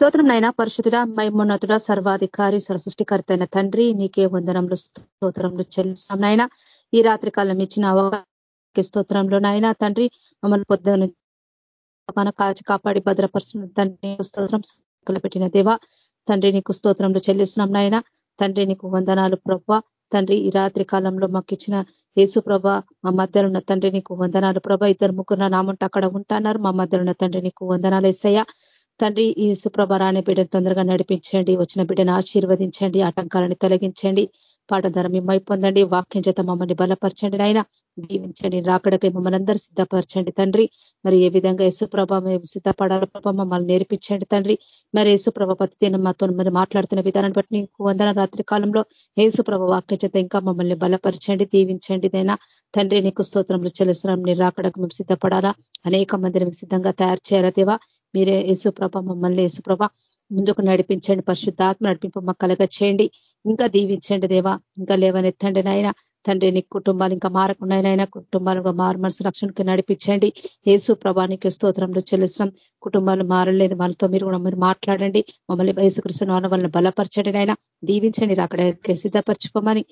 స్తోత్రం నైనా పరిశుద్ధుడా మైమోన్నతుడ సర్వాధికారి సృష్టికర్త అయిన తండ్రి నీకే వందనంలో స్తోత్రంలో చెల్లిస్తాం నాయన. ఈ రాత్రి కాలం ఇచ్చిన అవకాశ స్తోత్రంలో నాయన తండ్రి మమ్మల్ని పొద్దున మన కాచి కాపాడి భద్రపరుస్తున్న తండ్రి స్తోత్రం పెట్టిన దేవా. తండ్రి నీకు స్తోత్రంలో చెల్లిస్తున్నాం నాయన. తండ్రి నీకు వందనాలు ప్రభ తండ్రి ఈ రాత్రి కాలంలో మాకు ఇచ్చిన యేసు ప్రభ మా మధ్యలో ఉన్న తండ్రి నీకు వందనాలు ప్రభ ఇద్దరు ముగ్గురు నామంటే అక్కడ ఉంటున్నారు మా మధ్యలో ఉన్న తండ్రి నీకు వందనాలు వేసయ్యా తండ్రి ఈ సుప్రభ రాని బిడ్డను తొందరగా నడిపించండి. వచ్చిన బిడ్డను ఆశీర్వదించండి. ఆటంకాలను తొలగించండి. పాట ధర మిమ్మై పొందండి. వాక్యం చేత మమ్మల్ని బలపరచండి నాయన. దీవించండి. రాకడకై మమ్మల్ని అందరూ సిద్ధపరచండి తండ్రి. మరి ఏ విధంగా యేసుప్రభ మేము సిద్ధపడాల ప్రభ మమ్మల్ని నేర్పించండి తండ్రి. మరి యేసుప్రభ ప్రతిదిన మాతో మరి మాట్లాడుతున్న విధానాన్ని బట్టి నీకు వందన రాత్రి కాలంలో యేసుప్రభ వాక్యం చేత ఇంకా మమ్మల్ని బలపరచండి దీవించండి దైనా తండ్రి నీకు స్తోత్రంలో చెల్లిస్తున్నాం. నీ రాకడకు మేము సిద్ధపడాలా? అనేక మందిని సిద్ధంగా తయారు చేయాలా దేవా? మీరే యేసుప్రభ మమ్మల్ని యేసుప్రభ ముందుకు నడిపించండి. పరిశుద్ధాత్మ నడిపింపు మా కలగ చేయండి ఇంకా దీవించండి దేవా. ఇంకా లేవనెత్తండి నాయన. తండ్రి నీ కుటుంబాలు ఇంకా మారకుండానైనా కుటుంబాలు మారు మనసు రక్షణకి నడిపించండి. యేసు ప్రభానికి స్తోత్రంలో చెల్లిస్తున్నాం. కుటుంబాలు మారలేదు. వాళ్ళతో మీరు కూడా మీరు మాట్లాడండి. మమ్మల్ని యేసుకృష్ణ వాళ్ళని బలపరచండి నాయన. దీవించండి. అక్కడ సిద్ధపరచుకోమని.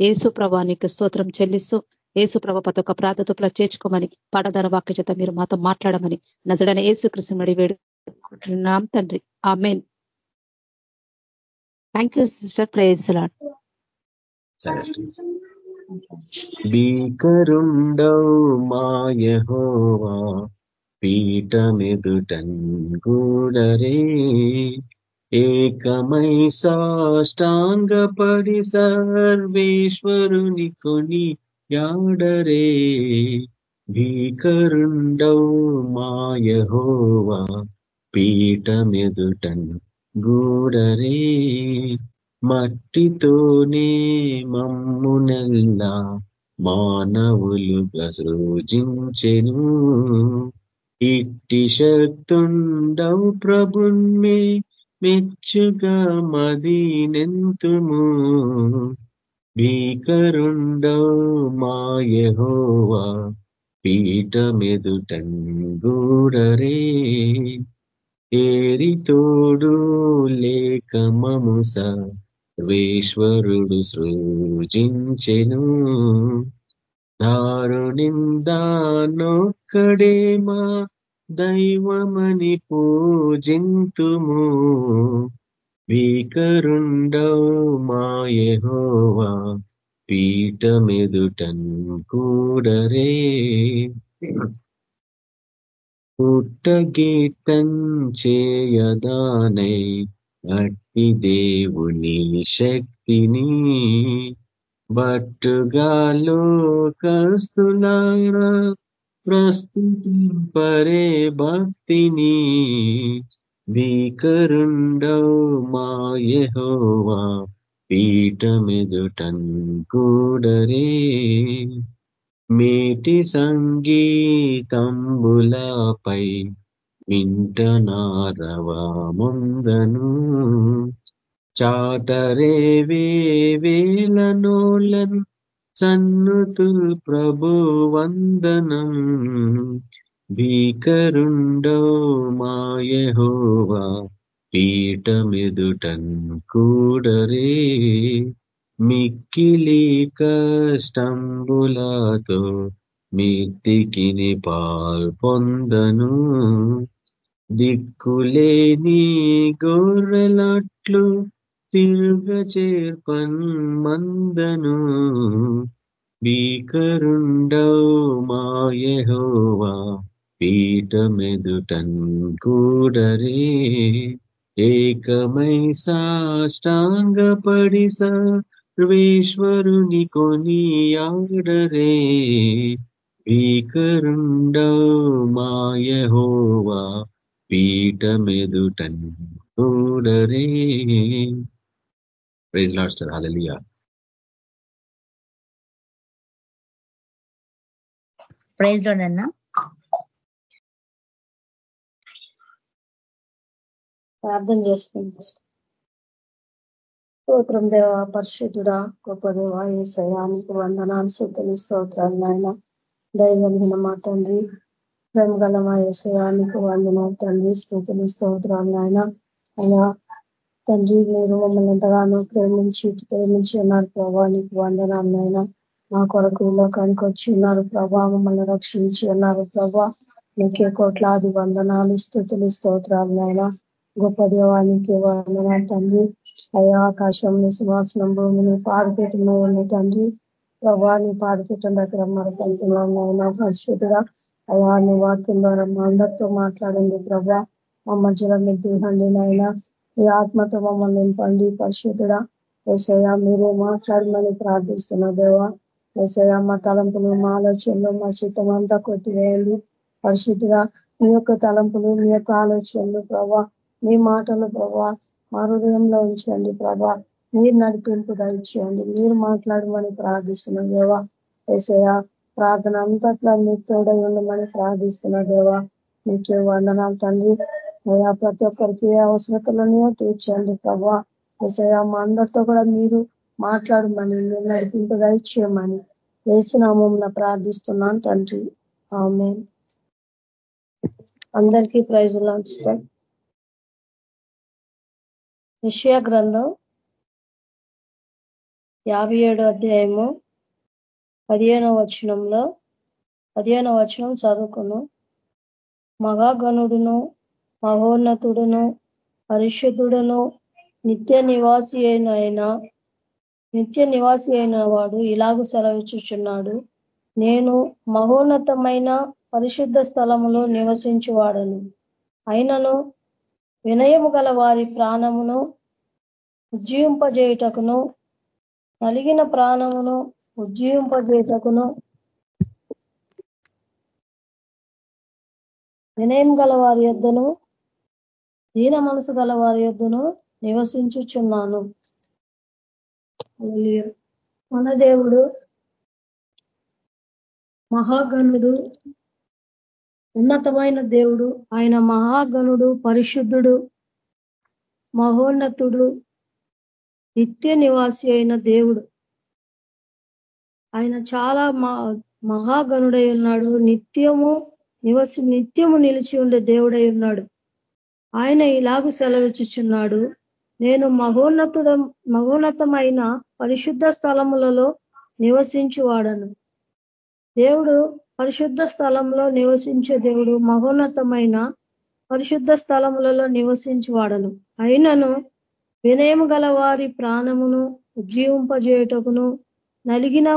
యేసు ప్రభానికి స్తోత్రం చెల్లిస్తూ ఏసు ప్రభ ప్రతి ఒక్క ప్రార్థతో చేర్చుకోమని పాఠధార వాక్య చేత మీరు మాతో మాట్లాడమని నజడన ఏసు కృష్ణుడి వేడుకుంటున్నాం తండ్రి. Amen thank you sister praise Lord భీకరుండవు మాయహోవా పీఠమెదుటన్ గూడరే ఏకమై సాష్టాంగపడి సర్వేశ్వరుని కొని యాడరే? భీకరుండవు మాయహోవా పీఠమెదుటను గూడరే? మట్టితోనే మమ్మునల్లా మానవులుగా సృజించెను. ఇట్టి శక్తుండవు ప్రభున్మే మెచ్చుగా మదీనెంతుము. భీకరుండవు మాయహోవా పీఠమెదుటన్ గూడరే ఏరితోడు లేక మముస వేశ్వరుడు సృజించెను. దారుణిందానొక్కడే మా దైవమని పూజింతుము. భీకరుండవు మాయహోవా పీఠమెదుటన్ కూడరే పుట్టగీటన్ చేయదానై అట్టి దేవుని శక్తిని బట్టుగా లోకస్తులారా ప్రస్తుతింపరే భక్తిని భీకరుండవు మా యహోవా పీఠమెదుటన్ కూడరే మేటి సంగీతంబులపై వింటనారవముందను. చాటరే వేలనోలన్ సన్నుతుల్ ప్రభు వందనం భీకరుండో మాయహోవా పీఠమెదుటన్ కూడరే. మిక్కిలి కష్టంబులతో మిత్తికిని పాల్పొందను దిక్కులేని గొర్రెలట్లు తిరుగ చేర్పన్ మందను భీకరుండవు మాయహోవా పీఠమెదుటన్ కూడరే ఏకమై సాష్టాంగపడి సర్వేశ్వరుని కొని ఆడరే భీకరుండవు మాయహోవా పీఠమెదుటన్ కూడరే ప్రైజ్ లాస్టర్ హాలలియా ప్రైజ్ లోనన్నా. ప్రార్థన చేసుకుంటాం స్తోత్రం దేవ పరిశుద్ధుడా గొప్ప దేవ ఏ సయానికి వందనాలు శుద్ధులు స్తోత్రాలు నాయన. దైవమైన మా తండ్రి ప్రేమ గల మా వందనాలు తండ్రి స్థుతులు స్తోత్రాలు నాయన. అయ్యా తండ్రి మీరు మమ్మల్ని ఎంతగానో ప్రేమించి ప్రేమించి ఉన్నారు ప్రభా నీకు నాయన. మా కొరకు లోకానికి వచ్చి ఉన్నారు ప్రభా మమ్మల్ని రక్షించి ఉన్నారు ప్రభా. నీకే కోట్లాది వందనాలు స్థుతులు నాయన. గొప్ప దేవానికి తండ్రి. అయ్యా ఆకాశం సింహాసనం భూమిని పాడుపెట్టిన తండ్రి. ప్రభా నీ దగ్గర దగ్గర మరొక పరిశుద్ధుగా అయ్యా నీ వాక్యం ద్వారా మా అందరితో మాట్లాడండి ప్రభా. మా మధ్యలో మీరు దిగండి నాయన ఈ ఆత్మతో మమ్మల్ని నింపండి పరిశుద్ధుడా. ఏసయ్య మీరే మాట్లాడమని ప్రార్థిస్తున్నా దేవా. ఏసయ్య మా తలంపులు మా ఆలోచనలు మా చిత్తం అంతా కొట్టివేయండి. పరిశుద్ధిగా మీ యొక్క తలంపులు మీ యొక్క ఆలోచనలు ప్రభా. మీ మాటలు ప్రభా మా హృదయంలో ఉంచండి ప్రభా. మీరు నడిపింపు దయచేయండి. మీరు మాట్లాడమని ప్రార్థిస్తున్నా దేవా. ఏసయ ప్రార్థన అంతట్లా మీకు తోడై ఉండమని ప్రార్థిస్తున్నా దేవా. మీకే వందనాలు తండ్రి. అయ్యా ప్రతి ఒక్కరికి అవసరతలనే తీర్చండి ప్రభా. ఏసయ మా అందరితో కూడా మీరు మాట్లాడమని మీరు నడిపింపు దయచేయమని వేసినామం ప్రార్థిస్తున్నాను తండ్రి. ఆమె అందరికీ ప్రైజ్ లాంచుతాం విషయ గ్రంథం యాభై ఏడు అధ్యాయము పదిహేనో వచనంలో పదిహేనో వచనం చదువుకును. మహాగణుడును మహోన్నతుడును పరిశుద్ధుడును నిత్య నివాసి అయిన నిత్య నివాసి అయిన వాడు ఇలాగూ సెలవిచ్చుచున్నాడు. నేను మహోన్నతమైన పరిశుద్ధ స్థలములో నివసించువాడను. అయినను వినయము గల వారి ప్రాణమును ఉజ్జీవింపజేయుటకును కలిగిన ప్రాణమును ఉజ్జీవింపజేయుటకును. వినయం గల వారి యొద్దను దీన మనసు గల వారి యొద్దను నివసించుచున్నాను. మన దేవుడు మహాగణుడు ఉన్నతమైన దేవుడు ఆయన మహాగణుడు పరిశుద్ధుడు మహోన్నతుడు నిత్య నివాసి అయిన దేవుడు. ఆయన చాలా మహాగణుడై ఉన్నాడు. నిత్యము నివసి నిత్యము నిలిచి ఉండే దేవుడై ఉన్నాడు. ఆయన ఇలాగ సెలవిచ్చుచున్నాడు. నేను మహోన్నతుడ మహోన్నతమైన పరిశుద్ధ స్థలములలో నివసించువాడను. దేవుడు పరిశుద్ధ స్థలంలో నివసించే దేవుడు మహోన్నతమైన పరిశుద్ధ స్థలములలో నివసించువాడను. అయినను వినయము గల వారి ప్రాణమును ఉజ్జీవింపజేయటకును నలిగిన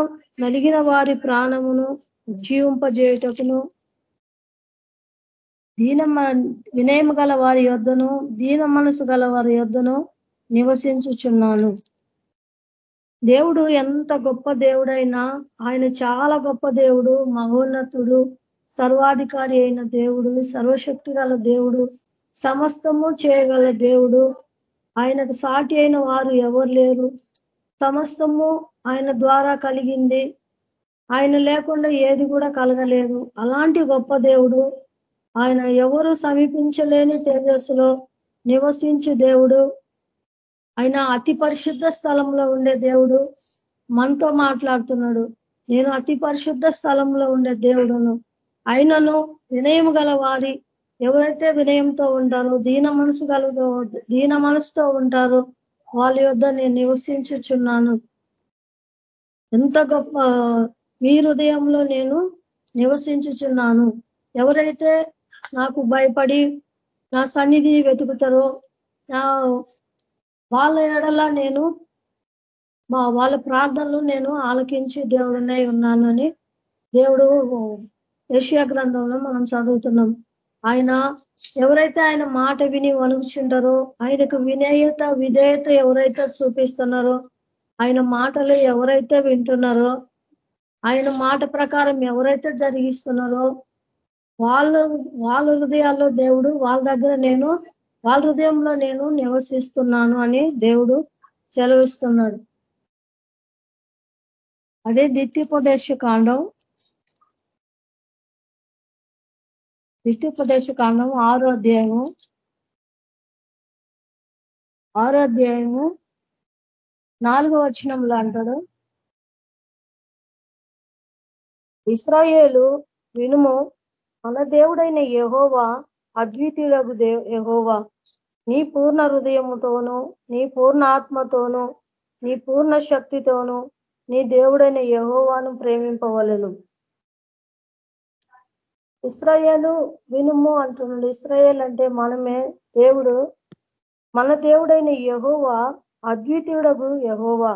నలిగిన వారి ప్రాణమును ఉజ్జీవింపజేయటకును దీన వినయము గల వారి యొద్దను దీన మనసు గల వారి యొద్దను నివసించుచున్నాను. దేవుడు ఎంత గొప్ప దేవుడైనా ఆయన చాలా గొప్ప దేవుడు మహోన్నతుడు సర్వాధికారి అయిన దేవుడు సర్వశక్తి గల దేవుడు సమస్తము చేయగల దేవుడు. ఆయనకు సాటి అయిన వారు ఎవరు లేరు. సమస్తము ఆయన ద్వారా కలిగింది. ఆయన లేకుండా ఏది కూడా కలగలేదు. అలాంటి గొప్ప దేవుడు ఆయన ఎవరు సమీపించలేని తేజస్సులో నివసించే దేవుడు. ఆయన అతి పరిశుద్ధ స్థలంలో ఉండే దేవుడు మనతో మాట్లాడుతున్నాడు. నేను అతి పరిశుద్ధ స్థలంలో ఉండే దేవుడును. అయినను వినయం గల వారి ఎవరైతే వినయంతో ఉంటారో దీన మనసు కలదో దీన మనసుతో ఉంటారో వాళ్ళ యొద్ నేను నివసించుచున్నాను. ఎంత గొప్ప మీ హృదయంలో నేను నివసించుచున్నాను. ఎవరైతే నాకు భయపడి నా సన్నిధి వెతుకుతారో నా వాళ్ళ ఎడల నేను మా వాళ్ళ ప్రార్థనలు నేను ఆలకించి దేవుడునే ఉన్నానని దేవుడు ఏషియా గ్రంథంలో మనం చదువుతున్నాం. ఆయన ఎవరైతే ఆయన మాట విని వణుకుచుంటారో ఆయనకు వినేయత విధేయత ఎవరైతే చూపిస్తున్నారో ఆయన మాటలు ఎవరైతే వింటున్నారో ఆయన మాట ప్రకారం ఎవరైతే జరిగిస్తున్నారో వాళ్ళ వాళ్ళ హృదయాల్లో దేవుడు వాళ్ళ దగ్గర నేను వాళ్ళ హృదయంలో నేను నివసిస్తున్నాను అని దేవుడు సెలవిస్తున్నాడు. అదే ద్వితీయోపదేశ కాండం. ద్వితీయోపదేశ కాండం ఆరో అధ్యాయము. ఆరో అధ్యాయము నాలుగో వచనంలో అంటాడు. ఇస్రాయేలు వినుము మన దేవుడైన యహోవా అద్వితీయులకు దేవ్ యహోవా నీ పూర్ణ హృదయముతోనూ నీ పూర్ణ ఆత్మతోనూ నీ పూర్ణ శక్తితోనూ నీ దేవుడైన యహోవాను ప్రేమింపవలను. ఇస్రాయేలు వినుము అంటున్నాడు. ఇస్రాయేల్ అంటే మనమే దేవుడు. మన దేవుడైన యహోవా అద్వితీయుడగు యహోవా.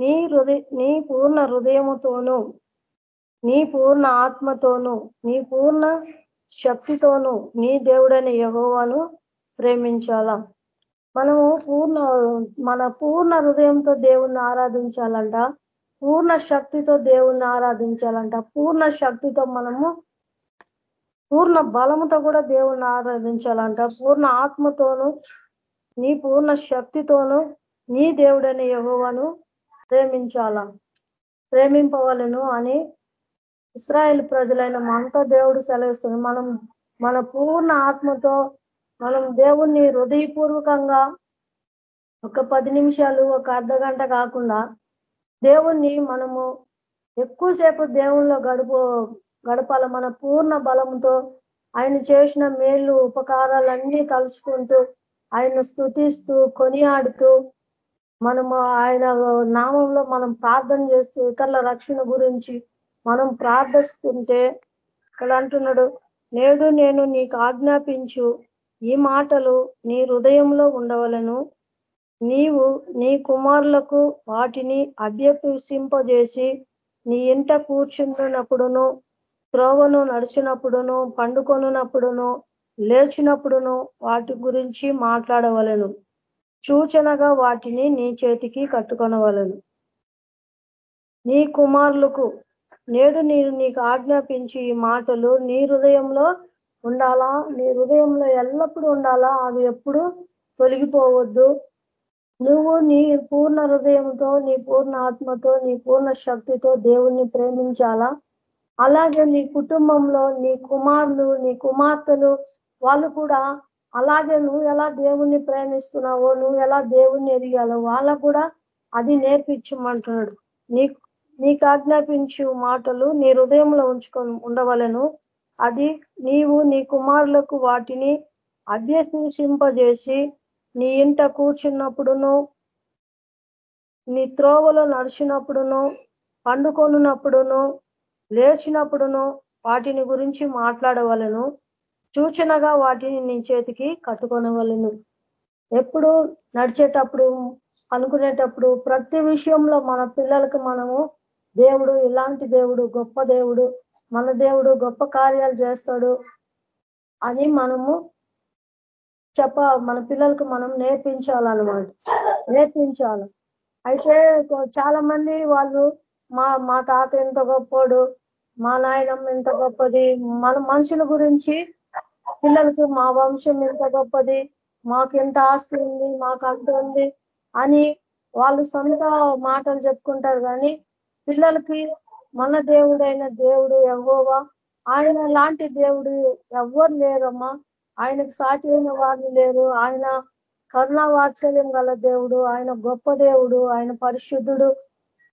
నీ హృదయ నీ పూర్ణ హృదయముతోనూ నీ పూర్ణ ఆత్మతోనూ నీ పూర్ణ శక్తితోనూ నీ దేవుడైన యహోవాను ప్రేమించాలా? మనము పూర్ణ మన పూర్ణ హృదయంతో దేవుణ్ణి ఆరాధించాలంట. పూర్ణ శక్తితో దేవుణ్ణి ఆరాధించాలంట. పూర్ణ శక్తితో మనము పూర్ణ బలముతో కూడా దేవుణ్ణి ఆరాధించాలంట. పూర్ణ ఆత్మతోను నీ పూర్ణ శక్తితోను నీ దేవుడైన యహోవను ప్రేమించాలా? ప్రేమింపవలను అని ఇస్రాయేల్ ప్రజలైన మనతో దేవుడు సెలవిస్తుంది మనం మన పూర్ణ ఆత్మతో మనం దేవుణ్ణి హృదయపూర్వకంగా ఒక పది నిమిషాలు ఒక అర్ధ గంట కాకుండా దేవుణ్ణి మనము ఎక్కువసేపు దేవుణ్ణిలో గడుపు గడపాల మన పూర్ణ బలంతో ఆయన చేసిన మేళ్ళు ఉపకారాలన్నీ తలుచుకుంటూ ఆయన స్థుతిస్తూ కొనియాడుతూ మనము ఆయన నామంలో మనం ప్రార్థన చేస్తూ ఇతరుల రక్షణ గురించి మనం ప్రార్థిస్తుంటే ఇక్కడ అంటున్నాడు నేడు నేను నీకు ఆజ్ఞాపించు ఈ మాటలు నీ హృదయంలో ఉండవలను. నీవు నీ కుమారులకు వాటిని అభ్యసింపజేసి నీ ఇంట కూర్చున్నప్పుడును త్రోవను నడిచినప్పుడును పండుకొనున్నప్పుడును లేచినప్పుడును వాటి గురించి మాట్లాడవలను. సూచనగా వాటిని నీ చేతికి కట్టుకొనవలను. నీ కుమారులకు నేడు నేను నీకు ఆజ్ఞాపించి ఈ మాటలు నీ హృదయంలో ఉండాలా? నీ హృదయంలో ఎల్లప్పుడూ ఉండాలా? అవి ఎప్పుడు తొలగిపోవద్దు. నువ్వు నీ పూర్ణ హృదయంతో నీ పూర్ణ ఆత్మతో నీ పూర్ణ శక్తితో దేవుణ్ణి ప్రేమించాలా? అలాగే నీ కుటుంబంలో నీ కుమారులు నీ కుమార్తెలు వాళ్ళు కూడా అలాగే నువ్వు ఎలా దేవుణ్ణి ప్రేమిస్తున్నావో నువ్వు ఎలా దేవుణ్ణి ఎదిగాలో వాళ్ళకు కూడా అది నేర్పించమంటున్నాడు నీ నీకు ఆజ్ఞాపించు మాటలు నీ హృదయంలో ఉంచుకొని ఉండవలను. అది నీవు నీ కుమారులకు వాటిని అభ్యసింపజేసి నీ ఇంట కూర్చున్నప్పుడును నీ త్రోవలో నడిచినప్పుడును పండుకొనున్నప్పుడును లేచినప్పుడును వాటిని గురించి మాట్లాడవలను. సూచనగా వాటిని నీ చేతికి కట్టుకొనవలను. ఎప్పుడు నడిచేటప్పుడు అనుకునేటప్పుడు ప్రతి విషయంలో మన పిల్లలకు మనము దేవుడు ఇలాంటి దేవుడు గొప్ప దేవుడు మన దేవుడు గొప్ప కార్యాలు చేస్తాడు అని మనము చెప్ప మన పిల్లలకు మనం నేర్పించాలన్నమాట. నేర్పించాలి. అయితే చాలా మంది వాళ్ళు మా మా తాత ఎంత గొప్పోడు మా నాయనమ్మ ఎంత గొప్పది మన మనుషుల గురించి పిల్లలకి మా వంశం ఎంత గొప్పది మాకు ఎంత ఆస్తి ఉంది మాకు అంత ఉంది అని వాళ్ళు సొంత మాటలు చెప్పుకుంటారు కానీ పిల్లలకి మన దేవుడైన దేవుడు ఎవోవా ఆయన లాంటి దేవుడు ఎవ్వరు లేరమ్మా. ఆయనకు సాటి అయిన వాళ్ళు లేరు. ఆయన కరుణా వాత్సల్యం గల దేవుడు ఆయన గొప్ప దేవుడు ఆయన పరిశుద్ధుడు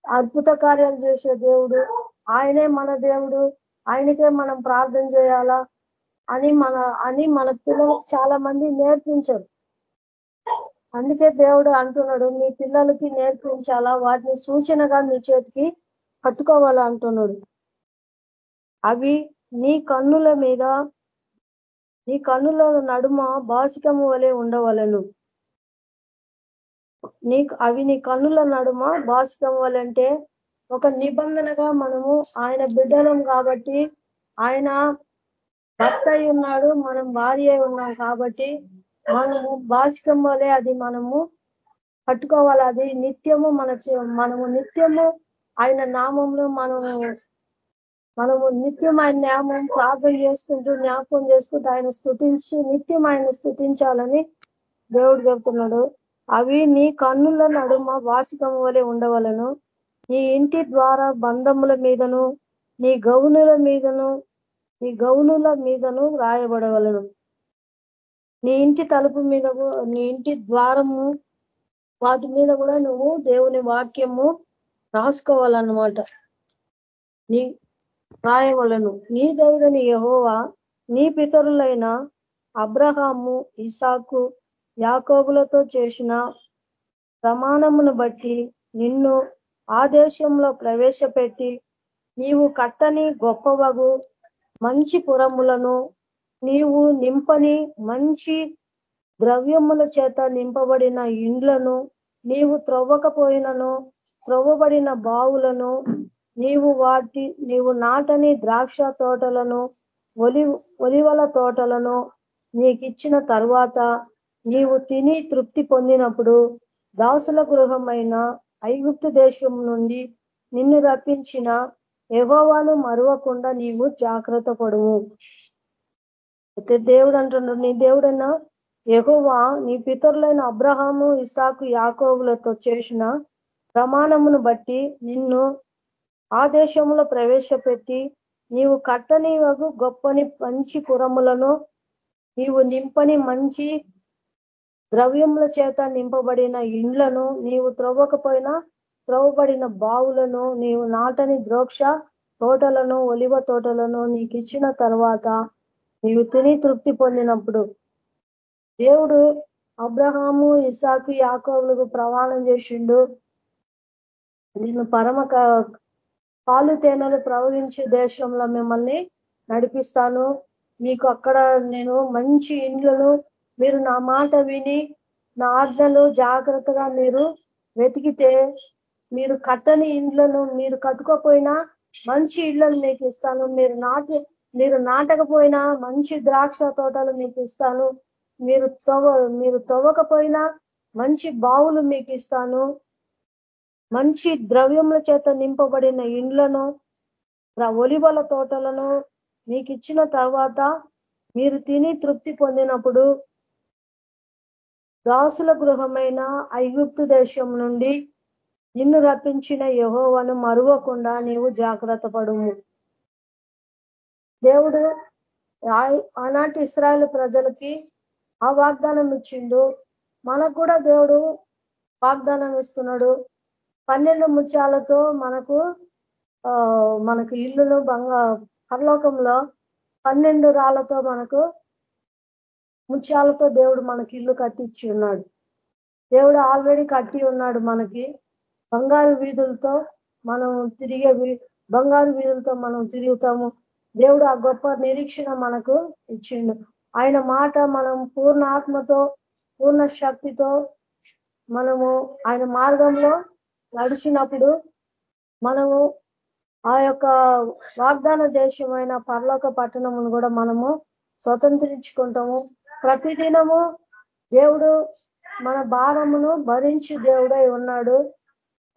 అద్భుత కార్యాలు చేసే దేవుడు. ఆయనే మన దేవుడు. ఆయనకే మనం ప్రార్థన చేయాలా అని మన అని మన పిల్లలకు చాలా మంది నేర్పించరు. అందుకే దేవుడు అంటున్నాడు మీ పిల్లలకి నేర్పించాలా? వాటిని సూచనగా మీ చేతికి పట్టుకోవాలా అంటున్నాడు. అవి నీ కన్నుల మీద నీ కన్నుల నడుమ బాసికము వలె ఉండవలను. నీ అవి నీ కన్నుల నడుమ బాసికం వలంటే ఒక నిబంధనగా మనము ఆయన బిడ్డలం కాబట్టి ఆయన భర్త ఉన్నాడు మనం భార్య ఉన్నాం కాబట్టి మనము బాసికం వలె అది మనము పట్టుకోవాలి. అది నిత్యము మనకి మనము నిత్యము ఆయన నామంలో మనము మనము నిత్యం ఆయన నామం ప్రార్థన చేసుకుంటూ జ్ఞాపకం చేసుకుంటూ ఆయన స్థుతించి నిత్యం ఆయన స్థుతించాలని దేవుడు చెబుతున్నాడు అవి నీ కన్నుల నడుమ వాసికం వలె ఉండవలను. నీ ఇంటి ద్వారా బంధముల మీదను నీ గౌనుల మీదను నీ గౌనుల మీదను రాయబడవలను. నీ ఇంటి తలుపు మీద నీ ఇంటి ద్వారము వాటి మీద కూడా నువ్వు దేవుని వాక్యము రాసుకోవాలన్నమాట. నీ రాయవలను నీ దేవుడని యహోవా నీ పితరులైన అబ్రహాము ఇసాకు యాకోబులతో చేసిన ప్రమాణమును బట్టి నిన్ను ఆదేశంలో ప్రవేశపెట్టి నీవు కట్టని గొప్పవగు మంచి పురములను నీవు నింపని మంచి ద్రవ్యముల చేత నింపబడిన ఇండ్లను నీవు త్రవ్వకపోయినను త్రొవ్వబడిన బావులను నీవు వాటి నీవు నాటని ద్రాక్ష తోటలను ఒలి ఒలివల తోటలను నీకిచ్చిన తర్వాత నీవు తిని తృప్తి పొందినప్పుడు దాసుల గృహమైన ఐగుప్తు దేశం నుండి నిన్ను రప్పించిన ఎవోవాను మరువకుండా నీవు జాగ్రత్త పడువు అయితే దేవుడు అంటున్నాడు నీ దేవుడన్నా ఎగోవా నీ పితరులైన అబ్రహాము ఇసాకు యాకోవులతో చేసిన ప్రమాణమును బట్టి నిన్ను ఆ దేశంలో ప్రవేశపెట్టి నీవు కట్టని గొప్పని మంచి పురములను నీవు నింపని మంచి ద్రవ్యముల చేత నింపబడిన ఇండ్లను నీవు త్రవ్వకపోయినా త్రవ్వబడిన బావులను నీవు నాటని ద్రోక్ష తోటలను ఒలివ తోటలను నీకు ఇచ్చిన తర్వాత నీవు తిని తృప్తి పొందినప్పుడు దేవుడు అబ్రహాము ఇసాకు యాకోవులకు ప్రమాణం చేసిండు. నేను పరమ పాలు తేనెలు ప్రవహించే దేశంలో మిమ్మల్ని నడిపిస్తాను. మీకు అక్కడ నేను మంచి ఇండ్లను మీరు నా మాట విని నా ఆజ్ఞలు జాగ్రత్తగా మీరు వెతికితే మీరు కట్టని ఇండ్లను మీరు కట్టుకోపోయినా మంచి ఇళ్ళను మీకు ఇస్తాను. మీరు నాటి మీరు నాటకపోయినా మంచి ద్రాక్ష తోటలు మీకు ఇస్తాను. మీరు తవ్వ మీరు తవ్వకపోయినా మంచి బావులు మీకు ఇస్తాను. మంచి ద్రవ్యముల చేత నింపబడిన ఇండ్లను ఒలివల తోటలను మీకు ఇచ్చిన తర్వాత మీరు తిని తృప్తి పొందినప్పుడు దాసుల గృహమైన ఐగుప్తు దేశం నుండి నిన్ను రప్పించిన యహోవను మరువకుండా నీవు జాగ్రత్త పడుము. దేవుడు ఆనాటి ఇస్రాయల్ ప్రజలకి ఆ వాగ్దానం ఇచ్చిండు మనకు కూడా దేవుడు వాగ్దానం ఇస్తున్నాడు పన్నెండు ముత్యాలతో మనకు మనకు ఇల్లును బంగా పరలోకంలో పన్నెండు రాళ్ళతో మనకు ముత్యాలతో దేవుడు మనకి ఇల్లు కట్టించి ఉన్నాడు. దేవుడు ఆల్రెడీ కట్టి ఉన్నాడు మనకి. బంగారు వీధులతో మనం తిరిగే బంగారు వీధులతో మనం తిరుగుతాము. దేవుడు ఆ గొప్ప నిరీక్షణ మనకు ఇచ్చిండు. ఆయన మాట మనం పూర్ణ ఆత్మతో పూర్ణ శక్తితో మనము ఆయన మార్గంలో నడిచినప్పుడు మనము ఆ యొక్క వాగ్దాన దేశమైన పర్లోక పట్టణమును కూడా మనము స్వతంత్రించుకుంటాము. ప్రతిదినము దేవుడు మన భారమును భరించి దేవుడై ఉన్నాడు.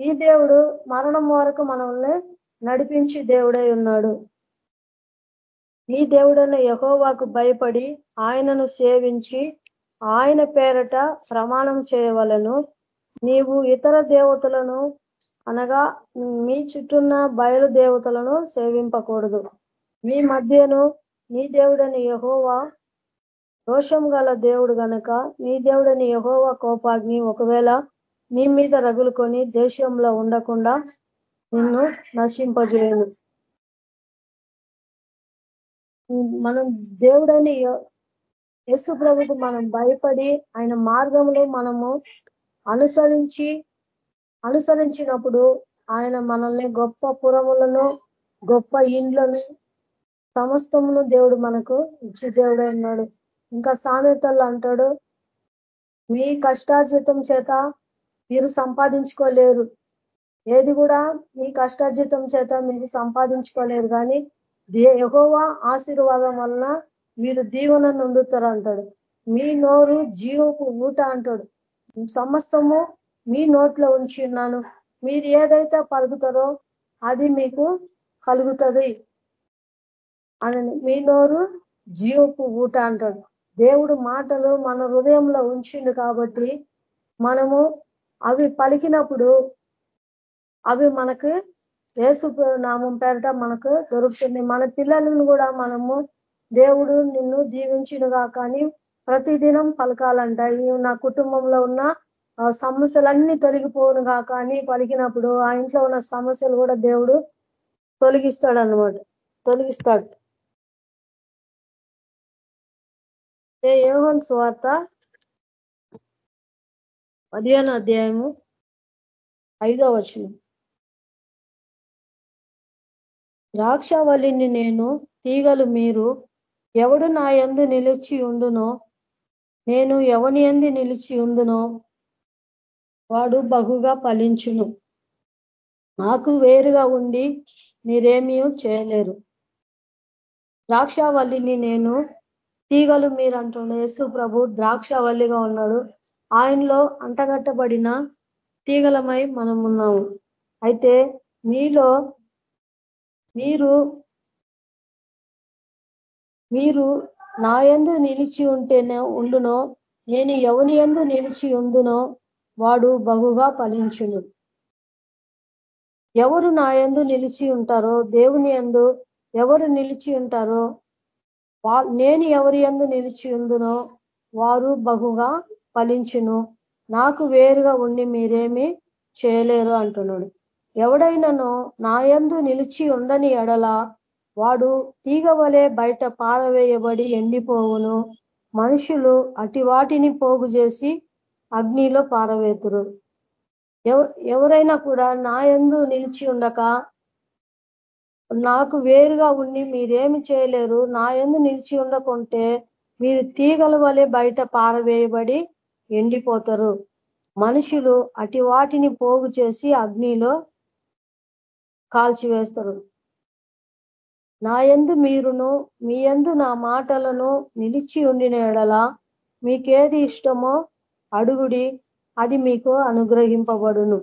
ఈ దేవుడు మరణం వరకు మనల్ని నడిపించి దేవుడై ఉన్నాడు. ఈ దేవుడైన యహోవాకు భయపడి ఆయనను సేవించి ఆయన పేరట ప్రమాణం చేయవలను. నీవు ఇతర దేవతలను అనగా మీ చుట్టూన్న బయలు దేవతలను సేవింపకూడదు. మీ మధ్యను నీ దేవుడని యహోవా రోషం గల దేవుడు గనక నీ దేవుడని యహోవా కోపాగ్ని ఒకవేళ నీ మీద రగులుకొని దేశంలో ఉండకుండా నిన్ను నశింపజేయను. మనం దేవుడని యేసు ప్రభుకు మనం భయపడి ఆయన మార్గంలో మనము అనుసరించి అనుసరించినప్పుడు ఆయన మనల్ని గొప్ప పురములను గొప్ప ఇండ్లను సమస్తమును దేవుడు మనకు ఇచ్చి దేవుడు అన్నాడు ఇంకా సామెతలు అంటాడు మీ కష్టార్జితం చేత మీరు సంపాదించుకోలేరు. ఏది కూడా మీ కష్టార్జితం చేత మీరు సంపాదించుకోలేరు. కానీ ఎగోవా ఆశీర్వాదం వలన మీరు దీవెన నొందుతారు అంటాడు. మీ నోరు జీవపు ఊట అంటాడు. సమస్తము మీ నోట్లో ఉంచి ఉన్నాను. మీరు ఏదైతే పలుకుతారో అది మీకు కలుగుతుంది అని మీ నోరు జీవపు ఊట అంటాడు. దేవుడు మాటలు మన హృదయంలో ఉంచిండు కాబట్టి మనము అవి పలికినప్పుడు అవి మనకు ఏసు నామం పేరట మనకు దొరుకుతుంది. మన పిల్లలను కూడా మనము దేవుడు నిన్ను దీవించినగా కానీ ప్రతిదినం పలకాలంట. నా కుటుంబంలో ఉన్న సమస్యలన్నీ తొలగిపోనుగా కానీ పలికినప్పుడు ఆ ఇంట్లో ఉన్న సమస్యలు కూడా దేవుడు తొలగిస్తాడు. అనమాట తొలగిస్తాడు యోహన్ స్వార్త పదిహేను అధ్యాయము ఐదో వచనం. ద్రాక్షవల్లిని నేను తీగలు మీరు ఎవడు నా ఎందు నిలిచి ఉండునో నేను ఎవని ఎందు నిలిచి ఉందునో వాడు బహుగా ఫలించును. నాకు వేరుగా ఉండి మీరేమీ చేయలేరు. ద్రాక్షవల్లిని నేను తీగలు మీరు అంటున్న యేసు ప్రభు ద్రాక్షవల్లిగా ఉన్నాడు. ఆయనలో అంటగట్టబడిన తీగలమై మనం ఉన్నాము అయితే మీలో మీరు మీరు నా ఎందు నిలిచి ఉంటేనే ఉండునో? నేను ఎవని ఎందు నిలిచి ఉందునో వాడు బహుగా ఫలించును. ఎవరు నా ఎందు నిలిచి ఉంటారో? దేవుని ఎందు ఎవరు నిలిచి ఉంటారో? నేను ఎవరి ఎందు నిలిచి ఉందునో వారు బహుగా ఫలించును. నాకు వేరుగా ఉండి మీరేమి చేయలేరు అంటున్నాడు ఎవడైనాను నాయందు నిలిచి ఉండని ఎడల వాడు తీగ వలె బయట పారవేయబడి ఎండిపోవును. మనుషులు అటి వాటిని పోగు చేసి అగ్నిలో పారవేతురు. ఎవరైనా కూడా నా ఎందు నిలిచి ఉండక నాకు వేరుగా ఉండి మీరేమి చేయలేరు. నా ఎందు నిలిచి ఉండకుంటే మీరు తీగల వలె బయట పారవేయబడి ఎండిపోతారు. మనుషులు అటి వాటిని పోగు చేసి అగ్నిలో కాల్చివేస్తారు. నా ఎందు మీరును మీ ఎందు నా మాటలను నిలిచి ఉండిన ఎడలా మీకేది ఇష్టమో అడుగుడి అది మీకు అనుగ్రహింపబడును.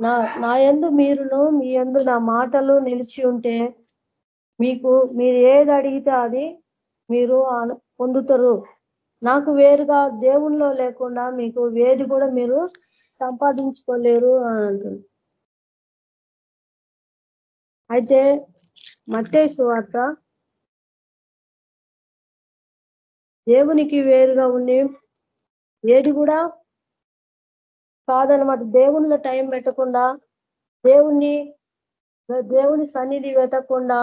నా నా ఎందు మీరును మీ ఎందు నా మాటలు నిలిచి ఉంటే మీకు మీరు ఏది అడిగితే అది మీరు పొందుతారు. నాకు వేరుగా దేవుణ్ణిలో లేకుండా మీకు వేది కూడా మీరు సంపాదించుకోలేరు అని అయితే మత్తే సువార్త దేవునికి వేరుగా ఉండి ఏది కూడా కాదనమాట. దేవునిలో టైం పెట్టకుండా దేవుణ్ణి దేవుని సన్నిధి వెతకుండా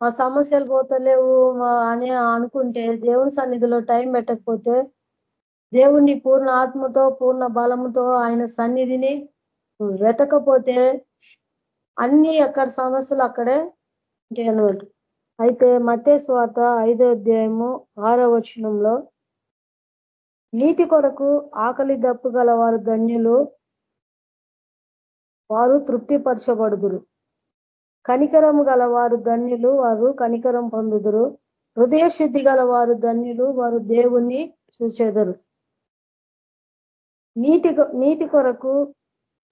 మా సమస్యలు పోతలేవు అని అనుకుంటే దేవుని సన్నిధిలో టైం పెట్టకపోతే దేవుణ్ణి పూర్ణ ఆత్మతో పూర్ణ బలముతో ఆయన సన్నిధిని వెతకపోతే అన్ని అక్కడ సమస్యలు అక్కడే ఉంటాయి అయితే మతే స్వాత ఐదో అధ్యాయము ఆరో వచనంలో నీతి కొరకు ఆకలి దప్పు గల వారు ధన్యులు వారు తృప్తిపరచబడుదురు. కనికరం గల వారు ధన్యులు వారు కనికరం పొందుదురు. హృదయ శుద్ధి గల వారు ధన్యులు వారు దేవుణ్ణి చూచెదరు. నీతి నీతి కొరకు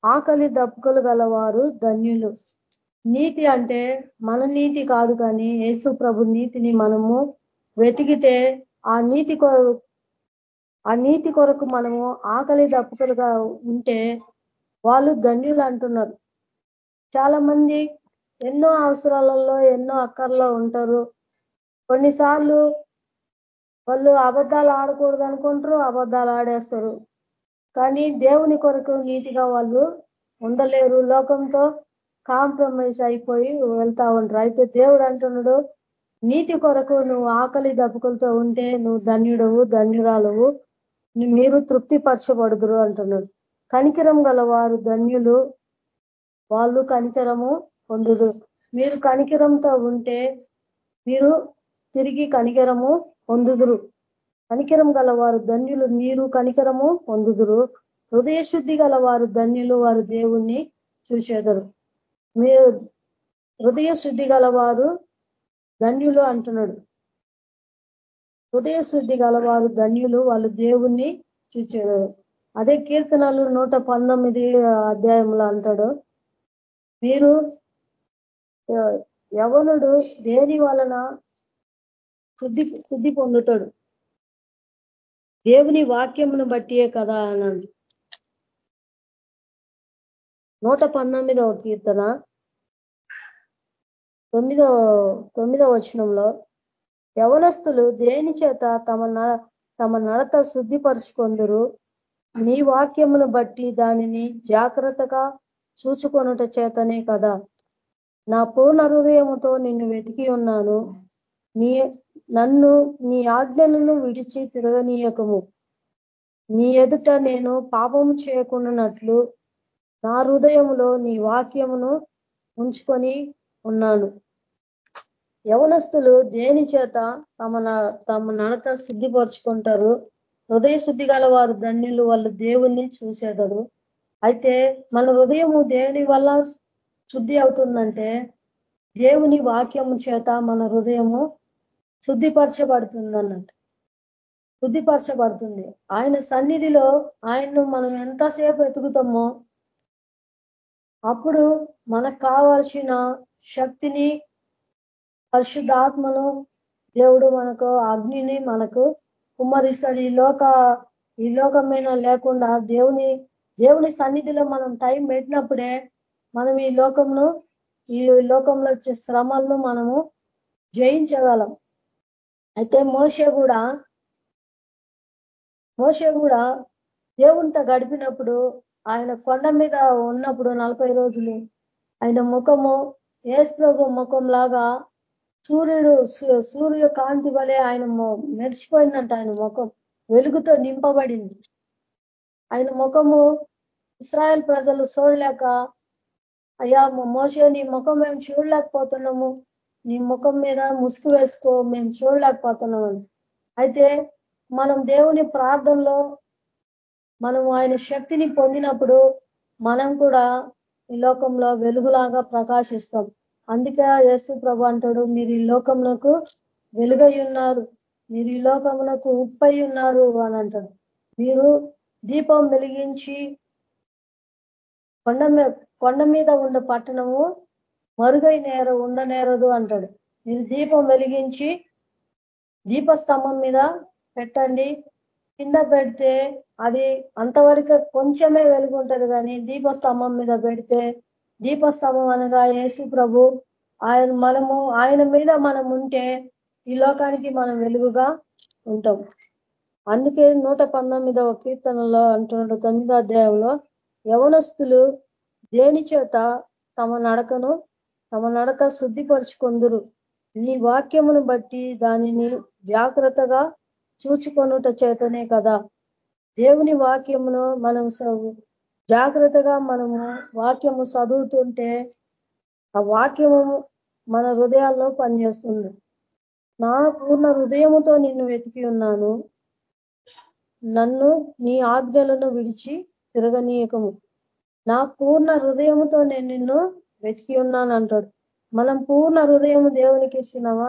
ఆకలి దప్పుకలు గలవారు ధన్యులు. నీతి అంటే మన నీతి కాదు కానీ యేసు ప్రభు నీతిని మనము వెతికితే ఆ నీతి ఆ నీతి కొరకు మనము ఆకలి దప్పుకలుగా ఉంటే వాళ్ళు ధన్యులు అంటున్నారు. చాలా మంది ఎన్నో అవసరాలలో ఎన్నో అక్కర్లో ఉంటారు. కొన్నిసార్లు వాళ్ళు అబద్ధాలు ఆడకూడదు అనుకుంటారు అబద్ధాలు ఆడేస్తారు. కానీ దేవుని కొరకు నీతిగా వాళ్ళు ఉండలేరు. లోకంతో కాంప్రమైజ్ అయిపోయి వెళ్తా ఉంటారు అయితే దేవుడు అంటున్నాడు నీతి కొరకు నువ్వు ఆకలి దప్పుకులతో ఉంటే నువ్వు ధన్యుడవు ధన్యురాలవు. మీరు తృప్తిపరచబడుదురు అంటున్నాడు. కనికరం గల వారు ధన్యులు వాళ్ళు కనికరము పొందుదు మీరు కనికరంతో ఉంటే మీరు తిరిగి కనికరము పొందుదురు. కనికరం గలవారు ధన్యులు మీరు కనికరము పొందుదురు. హృదయ శుద్ధి గలవారు ధన్యులు వారు దేవుణ్ణి చూసేదరు మీరు హృదయ శుద్ధి గలవారు ధన్యులు అంటున్నాడు. హృదయ శుద్ధి గలవారు ధన్యులు వాళ్ళు దేవుణ్ణి చూచేదారు. అదే కీర్తనలు నూట పంతొమ్మిది అధ్యాయంలో అంటాడు. మీరు యవనుడు దేని వలన శుద్ధి శుద్ధి పొందుతాడు? దేవుని వాక్యమును బట్టియే కదా అన్నాడు నూట పంతొమ్మిదవ కీర్తన తొమ్మిదో తొమ్మిదవ వచనంలో యవనస్తులు దేని చేత తమ తమ నడత శుద్ధిపరుచుకొందరు? నీ వాక్యమును బట్టి దానిని జాగ్రత్తగా చూచుకొనుట చేతనే కదా. నా పూర్ణ హృదయముతో నిన్ను వెతికి ఉన్నాను. నీ నన్ను నీ ఆజ్ఞలను విడిచి తిరగనీయకము. నీ ఎదుట నేను పాపము చేయకుండానట్లు నా హృదయంలో నీ వాక్యమును ఉంచుకొని ఉన్నాను. యవనస్తులు దేని చేత తమ తమ నడత శుద్ధిపరుచుకుంటారు? హృదయ శుద్ధి గల వారు ధన్యులు వాళ్ళు దేవుణ్ణి చూసేదరు. అయితే మన హృదయము దేని వల్ల శుద్ధి అవుతుందంటే దేవుని వాక్యము చేత మన హృదయము శుద్ధిపరచబడుతుంది అన్నట్టు శుద్ధిపరచబడుతుంది. ఆయన సన్నిధిలో ఆయన్ను మనం ఎంతసేపు ఎతుకుతామో అప్పుడు మనకు కావాల్సిన శక్తిని పరిశుద్ధాత్మను దేవుడు మనకు అగ్నిని మనకు కుమ్మరిస్తాడు. ఈ లోక ఈ లోకమైన లేకుండా దేవుని దేవుని సన్నిధిలో మనం టైం పెట్టినప్పుడే మనం ఈ లోకంను ఈ లోకంలో వచ్చే శ్రమలను మనము జయించగలం. అయితే మోస కూడా మోస కూడా దేవునితో గడిపినప్పుడు ఆయన కొండ మీద ఉన్నప్పుడు నలభై రోజులు ఆయన ముఖము ఏసు ముఖం లాగా సూర్యుడు సూర్య కాంతి వలె ఆయన మెరిచిపోయిందంట ఆయన ముఖం వెలుగుతో నింపబడింది. ఆయన ముఖము ఇస్రాయల్ ప్రజలు చూడలేక అయ్యా మోసే నీ ముఖం మేము చూడలేకపోతున్నాము. నీ ముఖం మీద ముసుగు వేసుకో మేము చూడలేకపోతున్నామని అయితే మనం దేవుని ప్రార్థనలో మనం ఆయన శక్తిని పొందినప్పుడు మనం కూడా ఈ లోకంలో వెలుగులాగా ప్రకాశిస్తాం. అందుకే యేసు ప్రభు అంటాడు మీరు ఈ లోకమునకు వెలుగై ఉన్నారు. మీరు ఈ లోకమునకు ఉప్పై ఉన్నారు అని అంటాడు. మీరు దీపం వెలిగించి కొండ కొండ మీద ఉన్న పట్టణము మరుగై నేర ఉండనేరదు అంటాడు. ఇది దీపం వెలిగించి దీపస్తంభం మీద పెట్టండి. కింద పెడితే అది అంతవరకు కొంచెమే వెలుగుంటది కానీ దీపస్తంభం మీద పెడితే దీపస్తంభం అనగా యేసు ప్రభు. ఆయన మనము ఆయన మీద మనం ఉంటే ఈ లోకానికి మనం వెలుగుగా ఉంటాం. అందుకే నూట పంతొమ్మిదవ కీర్తనలో అంటున్నాడు తొమ్మిదో అధ్యాయంలో యవనస్తులు దేని చేత తమ నడకను తమ నడక శుద్ధిపరుచుకొందురు. నీ వాక్యమును బట్టి దానిని జాగ్రత్తగా చూచుకొనుట చేతనే కదా. దేవుని వాక్యమును మనం జాగ్రత్తగా మనము వాక్యము చదువుతుంటే ఆ వాక్యము మన హృదయాల్లో పనిచేస్తుంది. నా పూర్ణ హృదయముతో నిన్ను వెతికి ఉన్నాను. నన్ను నీ ఆజ్ఞలను విడిచి తిరగనీయకము. నా పూర్ణ హృదయముతో నేను నిన్ను వెతికి ఉన్నాను అంటాడు. మనం పూర్ణ హృదయం దేవునికి ఇస్తున్నావా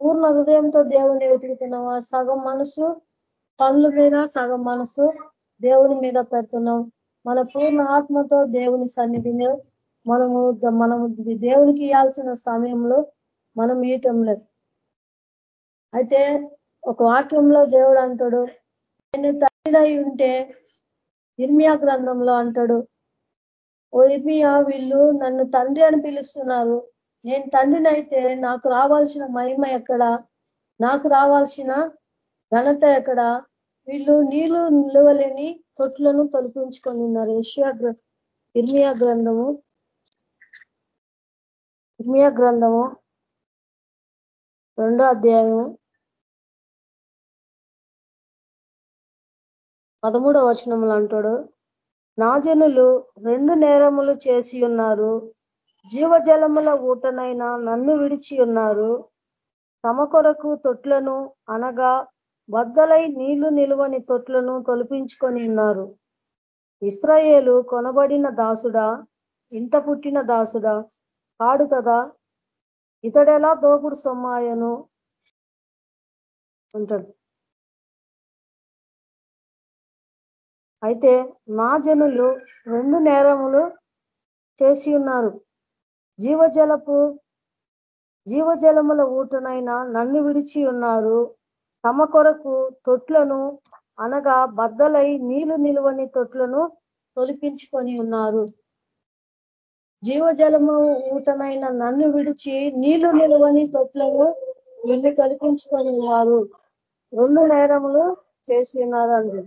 పూర్ణ హృదయంతో దేవుని వెతుకుతున్నావా సగం మనసు పనుల మీద సగం మనసు దేవుని మీద పెడుతున్నాం. మన పూర్ణ ఆత్మతో దేవుని సన్నిధిని మనము మనము దేవునికి ఇవ్వాల్సిన సమయంలో మనం ఇయటం లేదు. అయితే ఒక వాక్యంలో దేవుడు అంటాడు నేను తండ్రినై ఉంటే ఇర్మియా గ్రంథంలో అంటాడు ఓ ఇర్మియా వీళ్ళు నన్ను తండ్రి అని పిలుస్తున్నారు. నేను తండ్రినైతే నాకు రావాల్సిన మహిమ ఎక్కడ? నాకు రావాల్సిన ఘనత ఎక్కడ? వీళ్ళు నీళ్ళు నిలవలేని తొట్లను తొలిపించుకొని ఉన్నారు. ఏషియా ఇర్మియా గ్రంథము. ఇర్మియా గ్రంథము. రెండో అధ్యాయము. పదమూడో వచనములు అంటాడు. నా జనులు రెండు నేరములు చేసి ఉన్నారు. జీవజలముల ఊటనైనా నన్ను విడిచి ఉన్నారు. తమ కొరకు తొట్లను అనగా బద్దలై నీళ్ళు నిలువని తొట్లను తొలిపించుకొని ఉన్నారు. ఇస్రాయేలు కొనబడిన దాసుడా ఇంట పుట్టిన దాసుడా కాడు కదా? ఇతడెలా దోపుడు సొమ్మాయను అంటాడు. అయితే నా జనులు రెండు నేరములు చేసి ఉన్నారు. జీవజలపు జీవజలముల ఊటనైనా నన్ను విడిచి ఉన్నారు. తమ కొరకు తొట్లను అనగా బద్దలై నీళ్ళు నిలువని తొట్లను తొలిపించుకొని ఉన్నారు. జీవజలము ఊటనైన నన్ను విడిచి నీళ్ళు నిలువని తొట్లను వెళ్ళి కల్పించుకొని ఉన్నారు. రెండు నేరములు చేసి ఉన్నారండి.